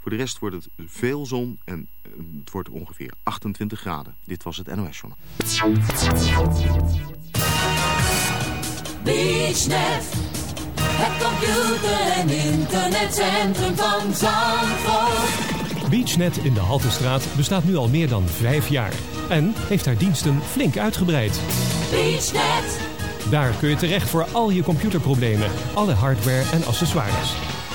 Voor de rest wordt het veel zon en eh, het wordt ongeveer 28 graden. Dit was het NOS Journal. BeachNet, het computer- en internetcentrum van Zandvoort. BeachNet in de Haltestraat bestaat nu al meer dan vijf jaar. En heeft haar diensten flink uitgebreid. BeachNet, Daar kun je terecht voor al je computerproblemen, alle hardware en accessoires.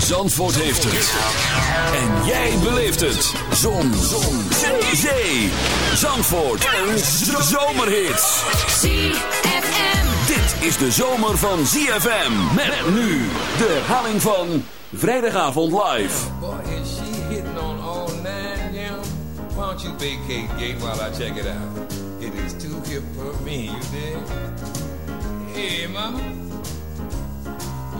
Zandvoort heeft het. En jij beleeft het. Zon. Zon. Zee. Zee. Zandvoort. Een zomerhit. ZFM. Dit is de zomer van ZFM. Met nu de herhaling van Vrijdagavond Live. Boy, is she hitting on all nine, yeah? Why don't you vacate gate while I check it out? It is too hip for me, you dig? Hey, mama.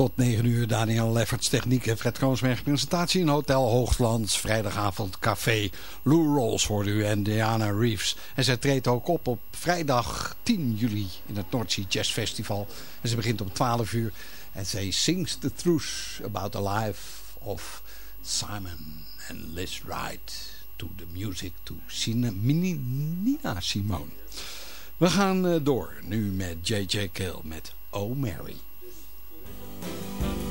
Tot 9 uur Daniel Lefferts techniek en Fred Koonsberg presentatie in Hotel Hooglands. Vrijdagavond café. Lou Rolls hoorde u en Diana Reeves. En zij treedt ook op op vrijdag 10 juli in het Noordzee Jazz Festival. En ze begint om 12 uur. En zij sings the truth about the life of Simon and Liz Wright. To the music to Sina, Nina Simone. We gaan eh, door nu met J.J. Kill met Oh Mary. Thank you.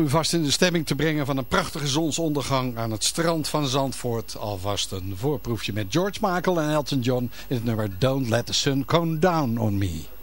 om u vast in de stemming te brengen van een prachtige zonsondergang aan het strand van Zandvoort. Alvast een voorproefje met George Michael en Elton John in het nummer Don't Let the Sun Come Down on Me.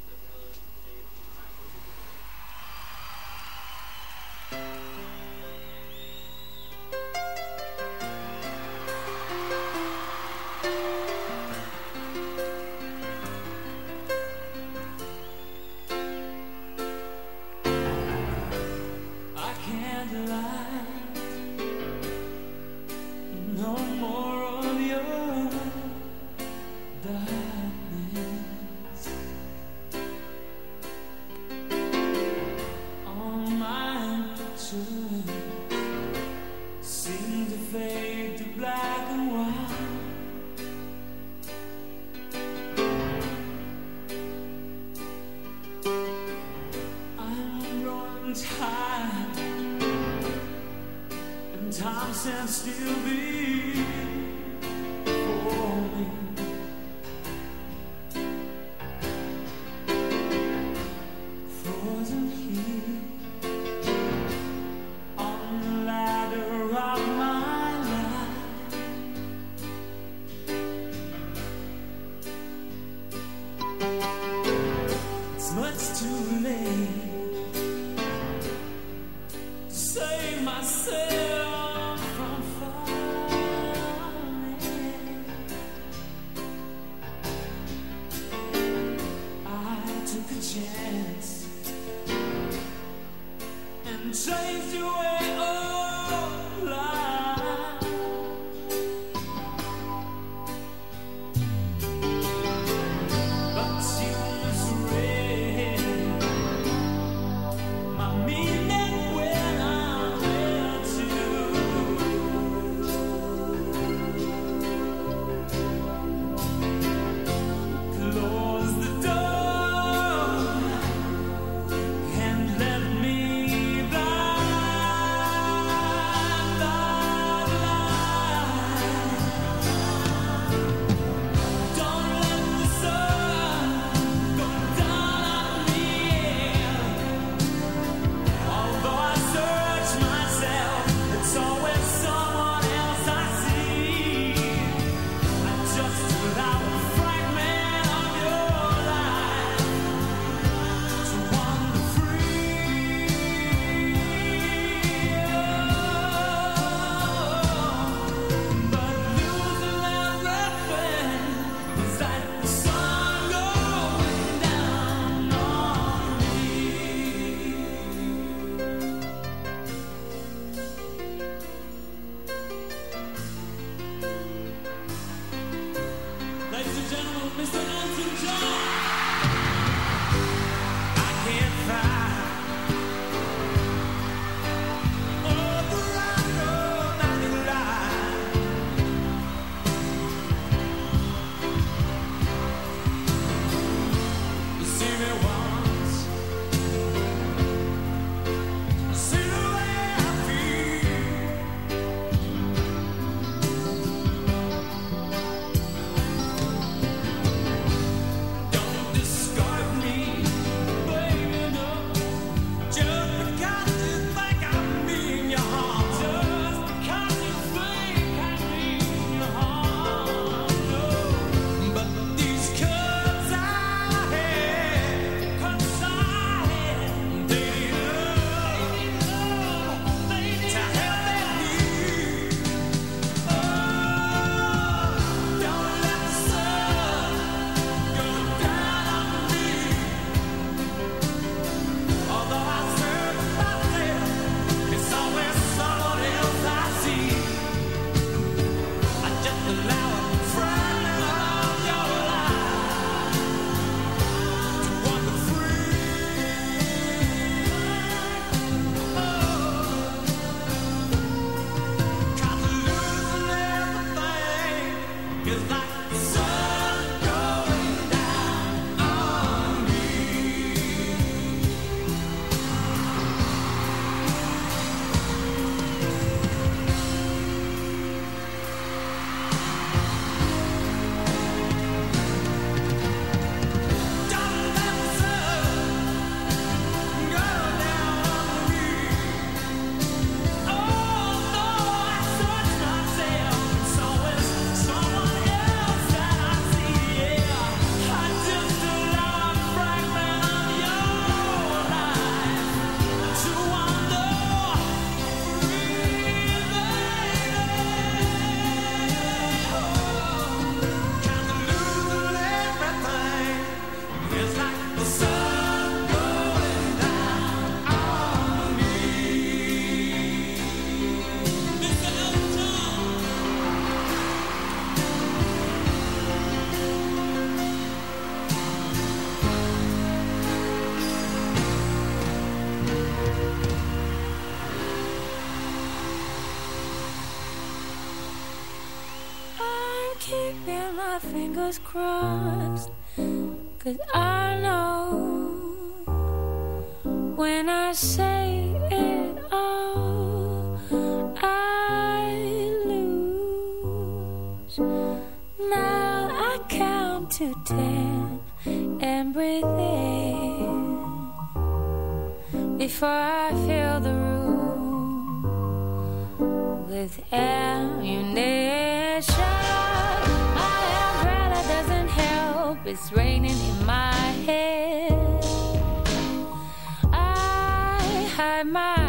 Still before everything is by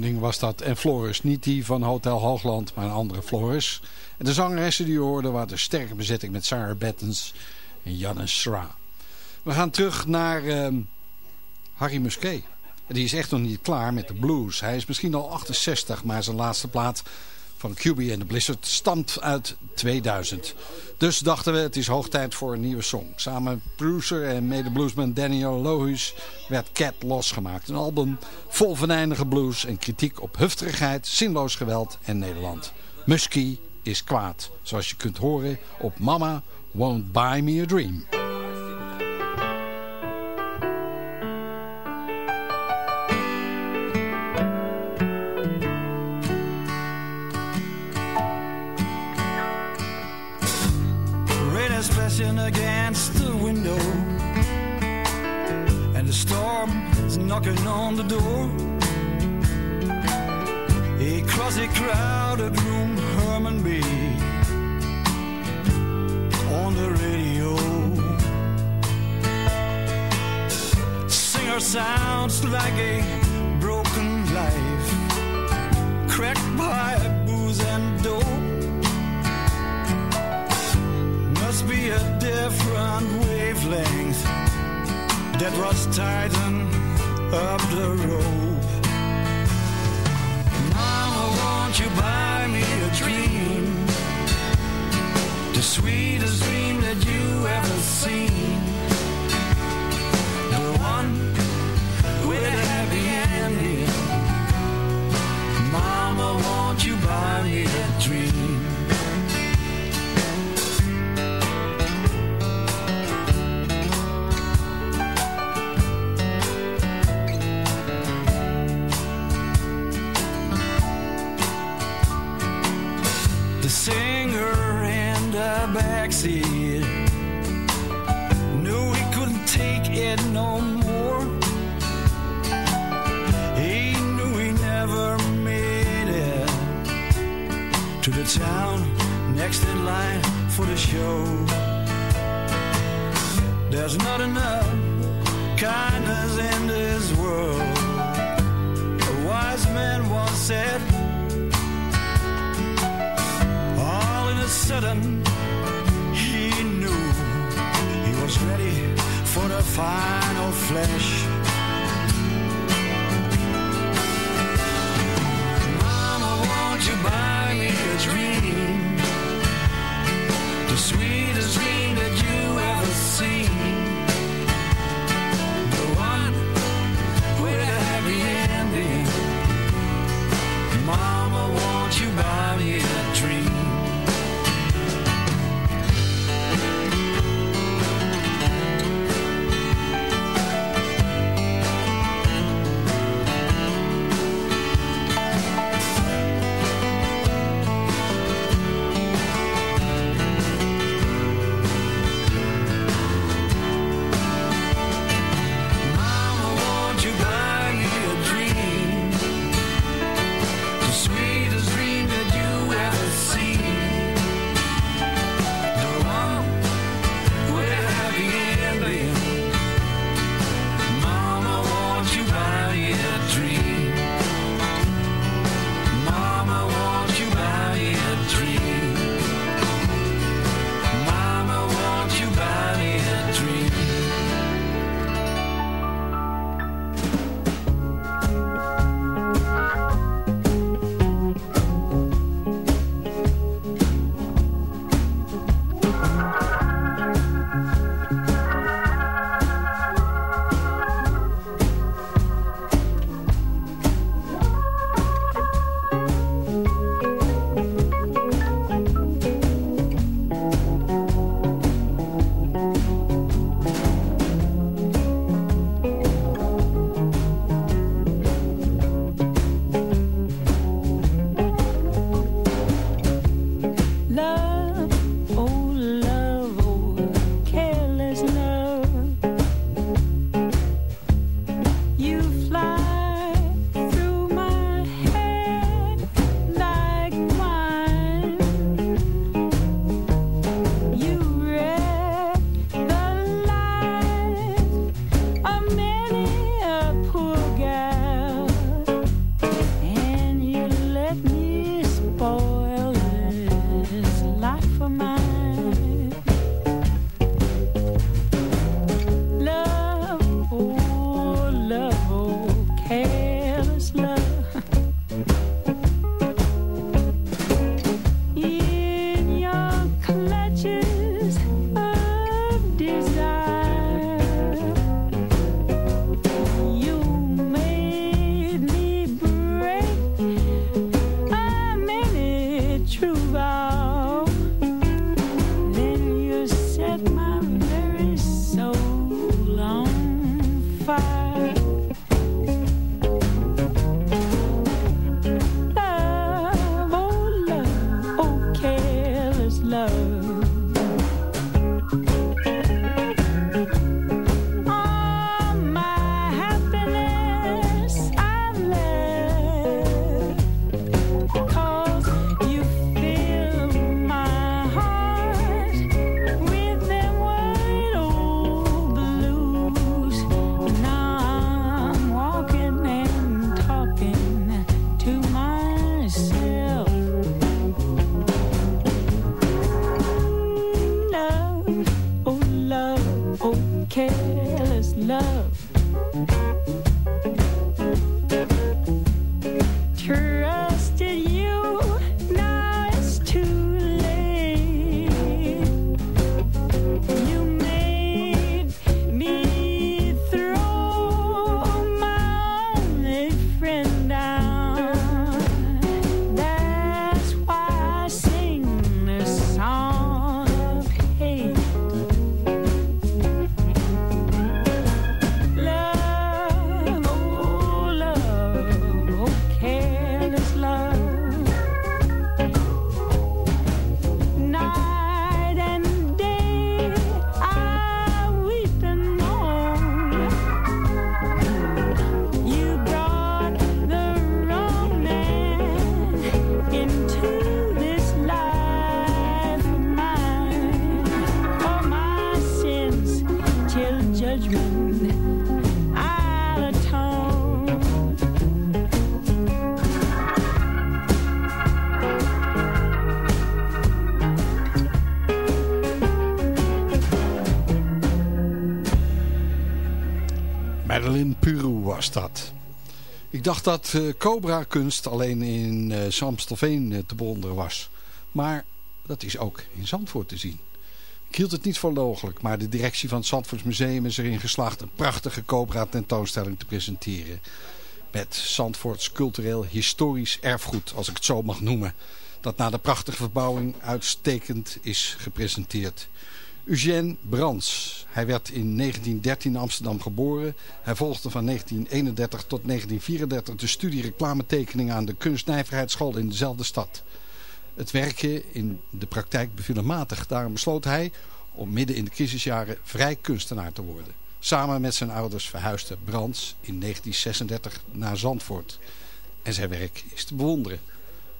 Was dat. En Floris, niet die van Hotel Hoogland, maar een andere Floris. En de zangeressen die u hoorde waren de sterke bezetting met Sarah Bettens en Janne Sra. We gaan terug naar ehm, Harry Musquet. Die is echt nog niet klaar met de blues. Hij is misschien al 68, maar zijn laatste plaat van QB en de Blizzard stamt uit 2000. Dus dachten we, het is hoog tijd voor een nieuwe song. Samen producer en mede-bluesman Daniel Lohuis werd Cat losgemaakt. Een album vol venijnige blues en kritiek op hufterigheid, zinloos geweld en Nederland. Muskie is kwaad, zoals je kunt horen op Mama Won't Buy Me A Dream. Knocking on the door. Across a crowded room, Herman B. on the radio. Singer sounds like a broken life, cracked by booze and dope must be a different wavelength that was tighten up the rope. Mama, won't you buy me a dream? The sweetest dream that you ever seen. town, next in line for the show. There's not enough kindness in this world. A wise man once said, All in a sudden, he knew he was ready for the final flash. Ik dacht dat eh, Cobra-kunst alleen in eh Samstelveen eh, te bewonderen was. Maar dat is ook in Zandvoort te zien. Ik hield het niet voor mogelijk, maar de directie van het Zandvoorts Museum is erin geslaagd een prachtige Cobra-tentoonstelling te presenteren. Met Zandvoorts cultureel historisch erfgoed, als ik het zo mag noemen. Dat na de prachtige verbouwing uitstekend is gepresenteerd. Eugène Brands. Hij werd in 1913 in Amsterdam geboren. Hij volgde van 1931 tot 1934 de studie reclametekening aan de kunstnijverheidsschool in dezelfde stad. Het werken in de praktijk beviel hem matig. Daarom besloot hij om midden in de crisisjaren vrij kunstenaar te worden. Samen met zijn ouders verhuisde Brands in 1936 naar Zandvoort. En zijn werk is te bewonderen.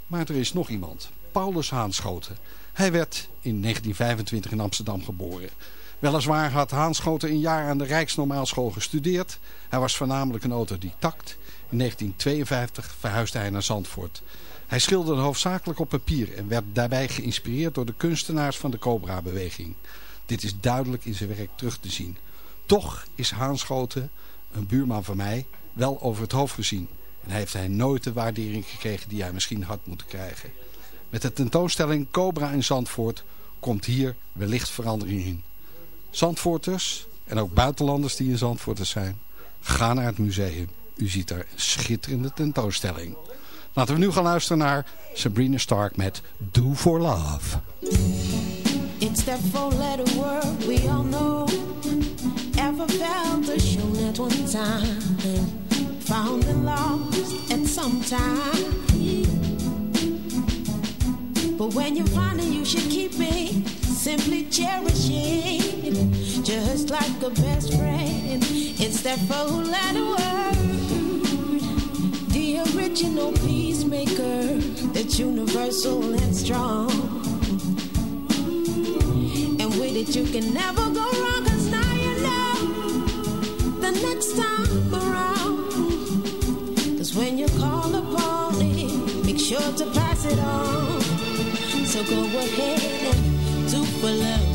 Maar er is nog iemand. Paulus Haanschoten. Hij werd in 1925 in Amsterdam geboren. Weliswaar had Haanschoten een jaar aan de Rijksnormaalschool gestudeerd. Hij was voornamelijk een autodidact. In 1952 verhuisde hij naar Zandvoort. Hij schilderde hoofdzakelijk op papier en werd daarbij geïnspireerd door de kunstenaars van de Cobra-beweging. Dit is duidelijk in zijn werk terug te zien. Toch is Haanschoten, een buurman van mij, wel over het hoofd gezien. En heeft hij nooit de waardering gekregen die hij misschien had moeten krijgen. Met de tentoonstelling Cobra in Zandvoort komt hier wellicht verandering in. Zandvoorters en ook buitenlanders die in Zandvoorters zijn, ga naar het museum. U ziet er een schitterende tentoonstelling. Laten we nu gaan luisteren naar Sabrina Stark met Do For Love. It's that four-letter word we all know. Ever felt shown at one time, found and lost at some time. But when you find it, you should keep it. Simply cherish it, just like a best friend. It's that four-letter word, the original peacemaker, that's universal and strong. And with it you can never go wrong Cause now you know The next time around Cause when you call upon it Make sure to pass it on So go ahead and do for love.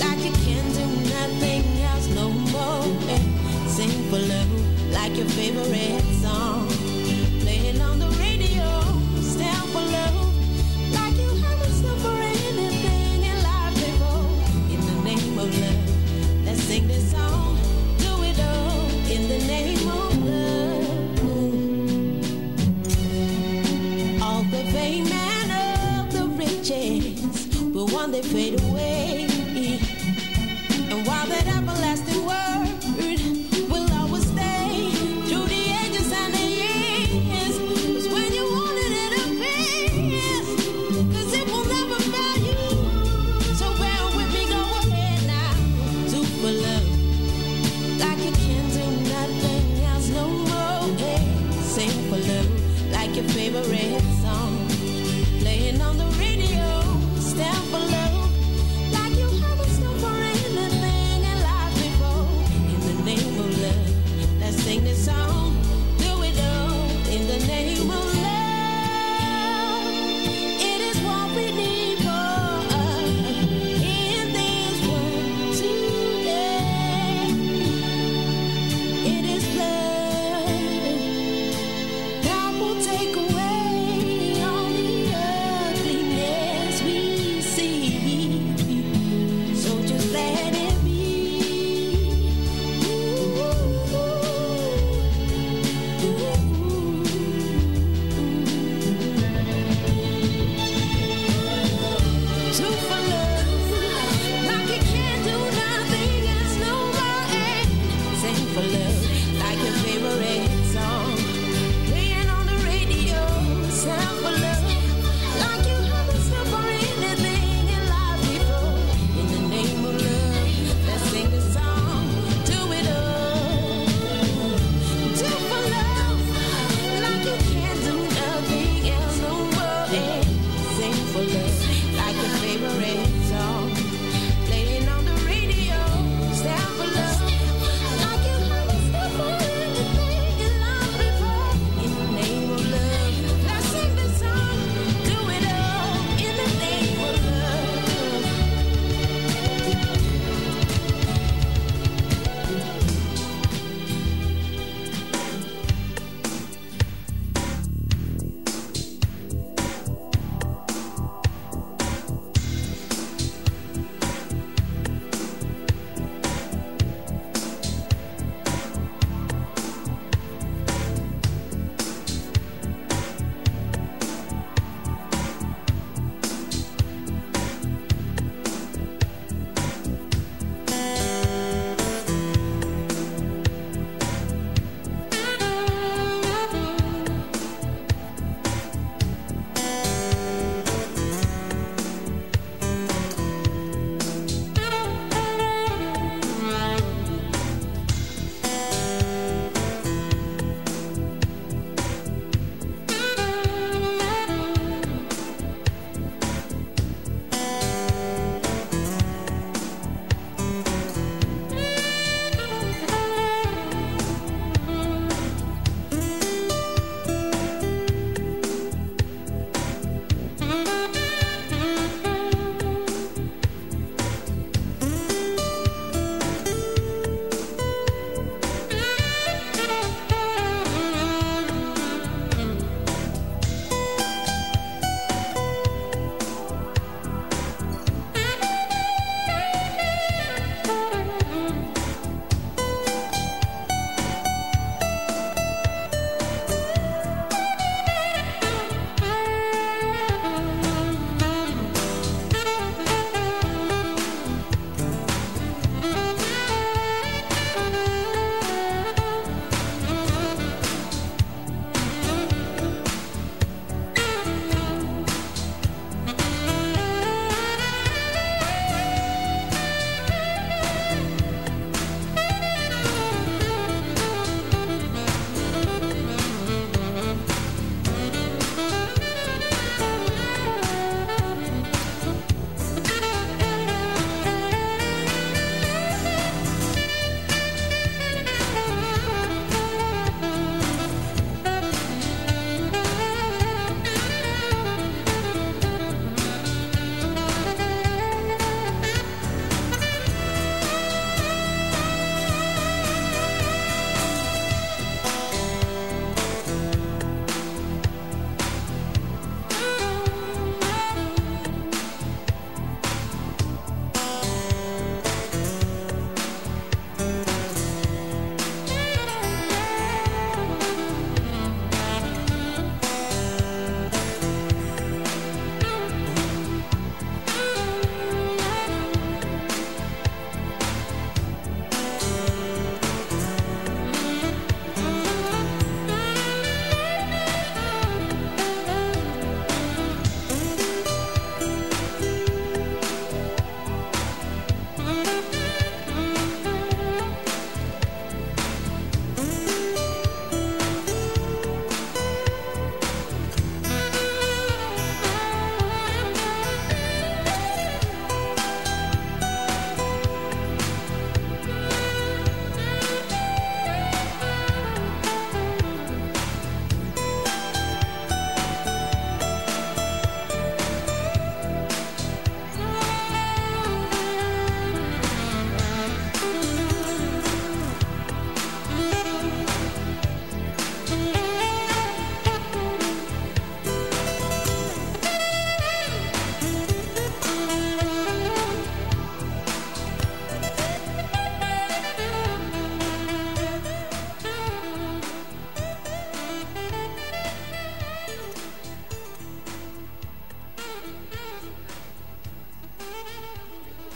Like you can do nothing else no more. And sing for love Like your favorite song. Playing on the radio Stand for love day fade away.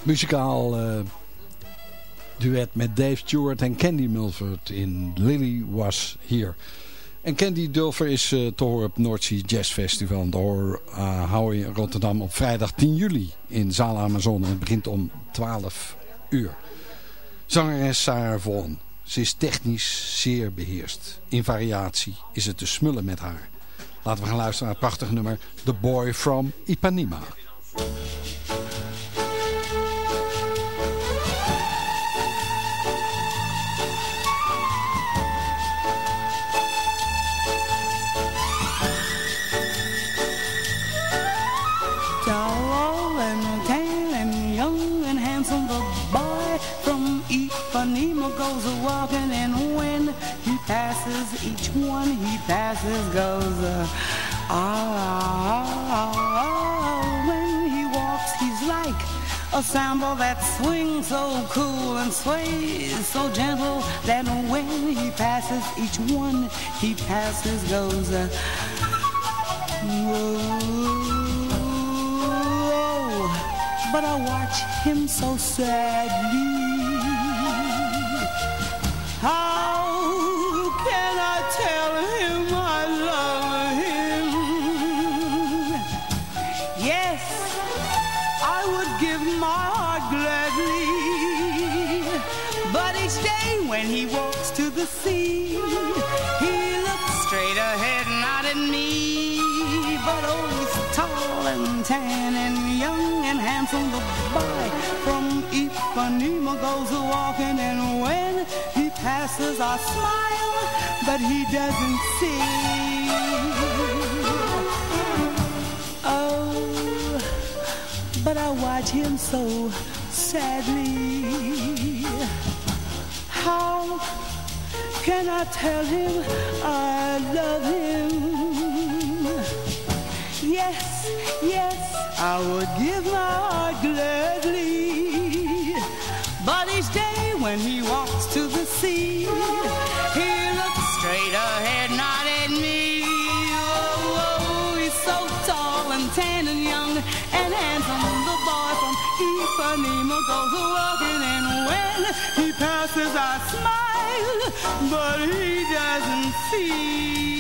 Muzikaal eh, duet met Dave Stewart en Candy Mulford in Lily Was Here. En Candy Dulfer is eh, te horen op Noordzee Jazz Festival. Daar uh, Rotterdam op vrijdag 10 juli in Zaal Amazon. En het begint om 12 uur. Zangeres Sarah Vaughan. Ze is technisch zeer beheerst. In variatie is het te smullen met haar. Laten we gaan luisteren naar het prachtige nummer The Boy from Ipanema. Ipanema goes a walking, and when he passes, each one he passes goes uh, ah, ah, ah. When he walks, he's like a samba that swings so cool and sways so gentle that when he passes, each one he passes goes. Uh, whoa. But I watch him so sadly. Ipanema goes a walking, and when he passes, I smile, but he doesn't see. Oh, but I watch him so sadly. How can I tell him I love him? Yes, yes, I would give my heart gladly. When he walks to the sea, he looks straight ahead, not at me. Oh, oh, he's so tall and tan and young and handsome. The boy from Ipanema goes walking, and when he passes, I smile, but he doesn't see.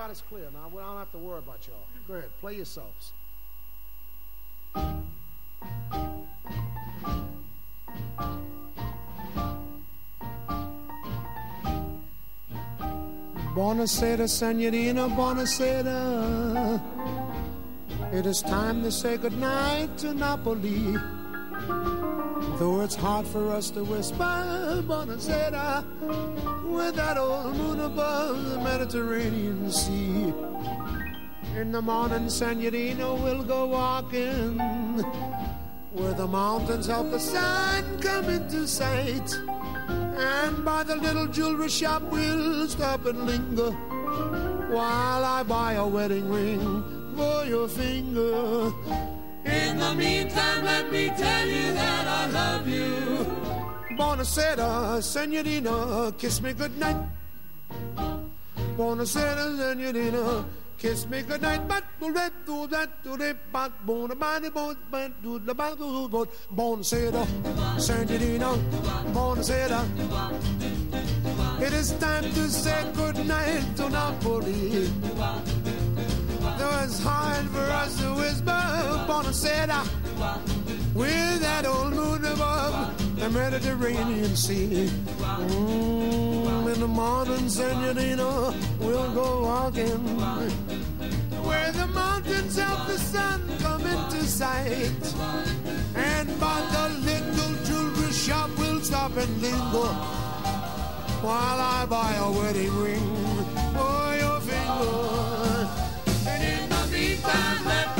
Everybody's clear now. We don't have to worry about y'all. Go ahead, play yourselves. Buonasera, senorina, buonasera. It is time to say goodnight to Napoli. Though it's hard for us to whisper, buonasera, with that old moon above the Mediterranean Sea. In the morning, senorina, we'll go walking where the mountains help the sun come into sight. And by the little jewelry shop, we'll stop and linger while I buy a wedding ring for your finger. In the meantime, let me tell you that I love you. Buonasera, senorina, kiss me goodnight. Buonasera, senorina, kiss me goodnight. But do that, do that, do that, but bona bani, bon, but do the bat, do but buonasera, senorina. It is time to say goodnight to Napoli. Though it's hard for us to whisper, buonasera, with that old moon above the Mediterranean Sea. Mm, in the morning, senorina, we'll go walking where the mountains of the sun come into sight. And by the little jewelry shop, we'll stop and linger while I buy a wedding ring for your finger. And in the meantime,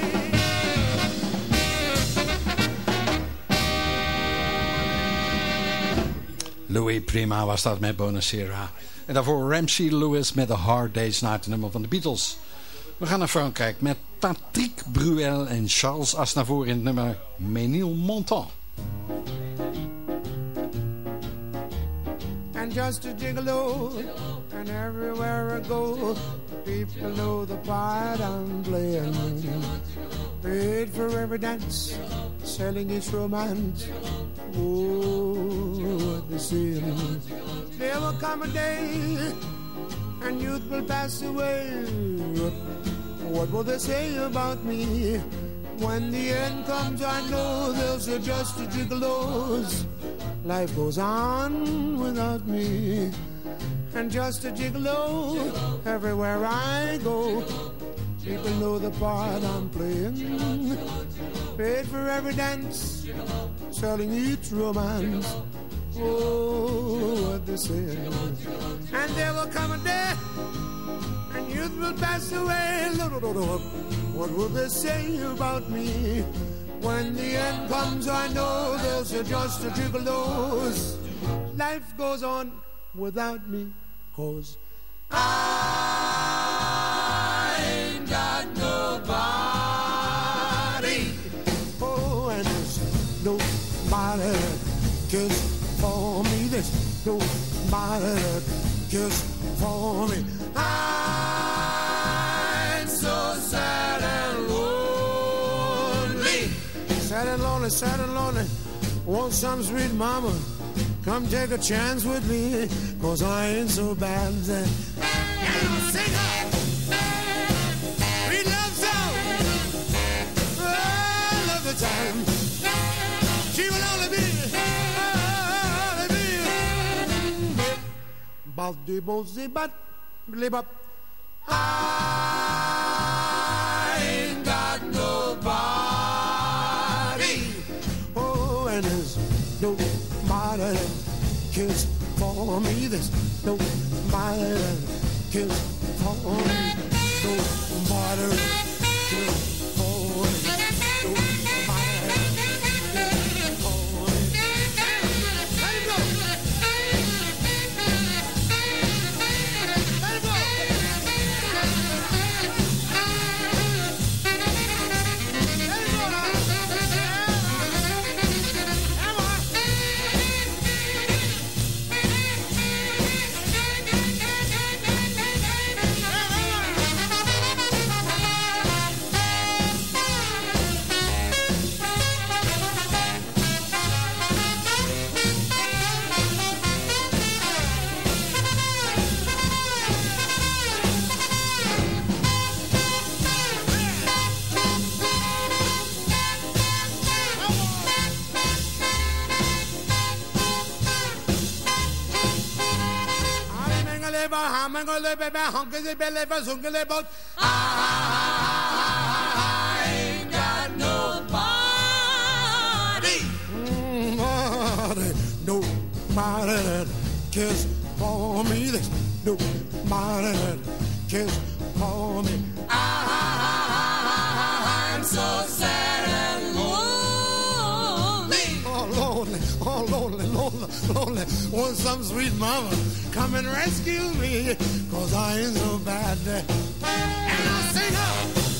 Louis Prima was dat met Bonacera. En daarvoor Ramsey Lewis met The Hard Day's Night, nummer van de Beatles. We gaan naar Frankrijk met Patrick Bruel en Charles Aznavour in het nummer Ménilmontant. and just a gigolo. And everywhere I go, people know the part I'm playing. Paid for every dance, selling its romance. Oh, sin. There will come a day and youth will pass away. What will they say about me? When the end comes, I know they'll say just a gigolo's. Life goes on without me. And just a gigolo everywhere I go. People know the part I'm playing. Paid for every dance, selling each romance. Oh, what they say. And there will come a day, and youth will pass away. What will they say about me? When the end comes, I know say just a gigolo's. Life goes on without me, cause I got nobody. Oh, and there's nobody that cares for me. There's nobody that cares for me. I'm so sad and lonely. Sad and lonely, sad and lonely. Want some sweet mama? Come take a chance with me, cause I ain't so bad. And time. She will only be, only be. Bop de bo zi bat, up. I ain't got nobody. Oh, and there's nobody that cares for me. There's nobody that cares for me. Nobody that cares I ain't got nobody. Nobody, nobody that cares for me. There's nobody that cares for me. I'm so sad and lonely. Oh, lonely, oh, lonely, lonely, lonely. Want some sweet mama come and rescue me, cause I ain't so bad. And I'll sing her.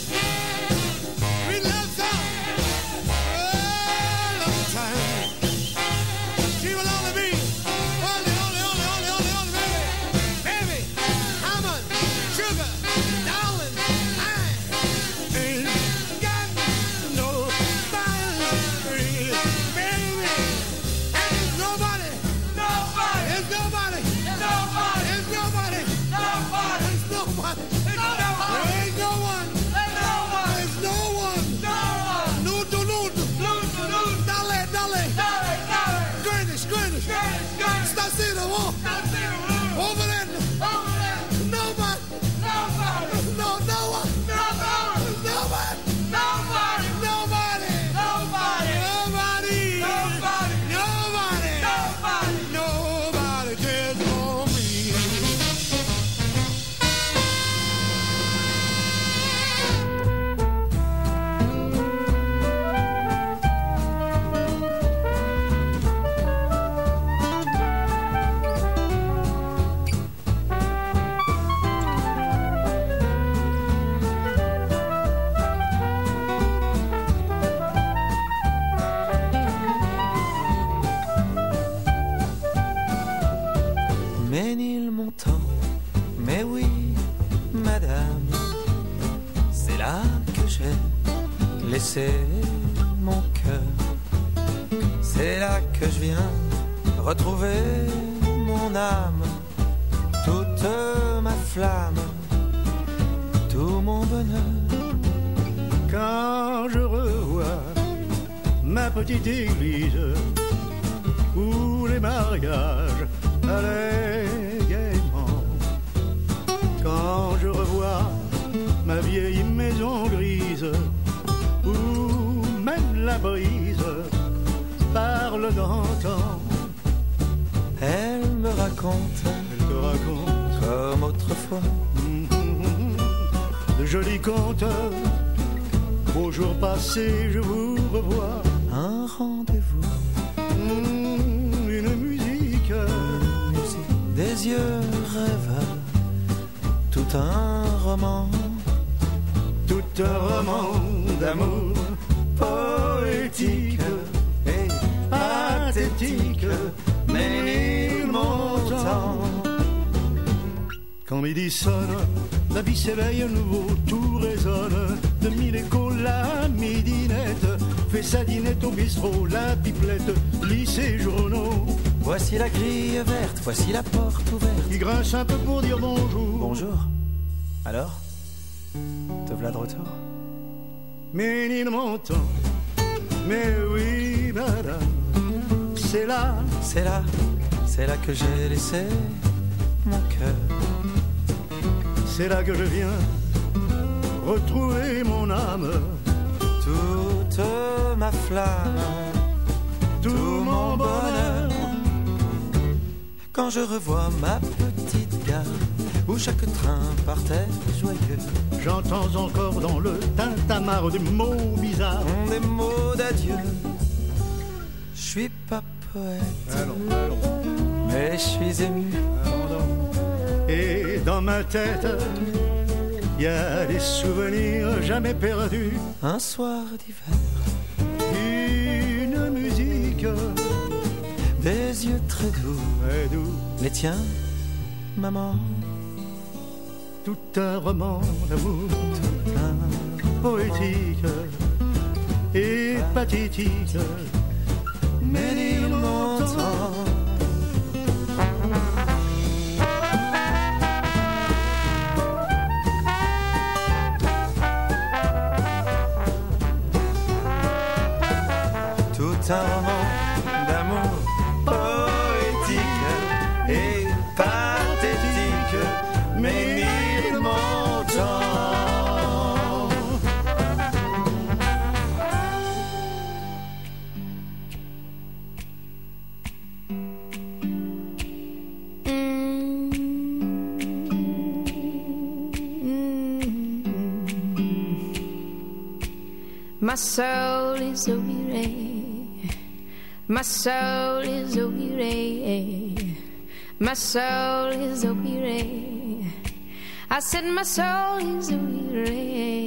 Ménilmontant, mais oui, madame, c'est là que j'ai laissé mon cœur. C'est là que je viens retrouver mon âme, toute ma flamme, tout mon bonheur. Quand je revois ma petite église où les mariages allaient gaiement. Quand je revois ma vieille maison grise où même la brise parle d'antan. Elle me raconte, Elle te raconte comme autrefois, de jolis contes. Aux jours passés, je vous revois. Yeux rêveurs, tout un roman, tout un roman d'amour poétique et pathétique, mais m'entend. Quand midi sonne, la vie s'éveille à nouveau, tout résonne. De mille échos, la midinette fait sa dinette au bistrot, la pipelette ses journaux. Voici la grille verte, voici la porte ouverte. Il grince un peu pour dire bonjour. Bonjour. Alors Te voilà de retour? Mais il m'entend, mais oui, madame, c'est là, C'est là, c'est là que j'ai laissé mon cœur. c'est là que je viens retrouver mon âme. Toute ma flamme, tout mon bonheur. Quand je revois ma petite gare où chaque train partait joyeux. J'entends encore dans le tintamarre des mots bizarres. Des mots d'adieu. Je suis pas poète, mais je suis ému. Et dans ma tête, il y a des souvenirs jamais perdus. Un soir d'hiver, Une musique des yeux très doux, très doux. les tiens, maman. Tout un roman d'amour, poétique et pathétique. Mais il m'entend. Tout un roman My soul is a weary. My soul is a weary. My soul is a weary. I said my soul is a weary.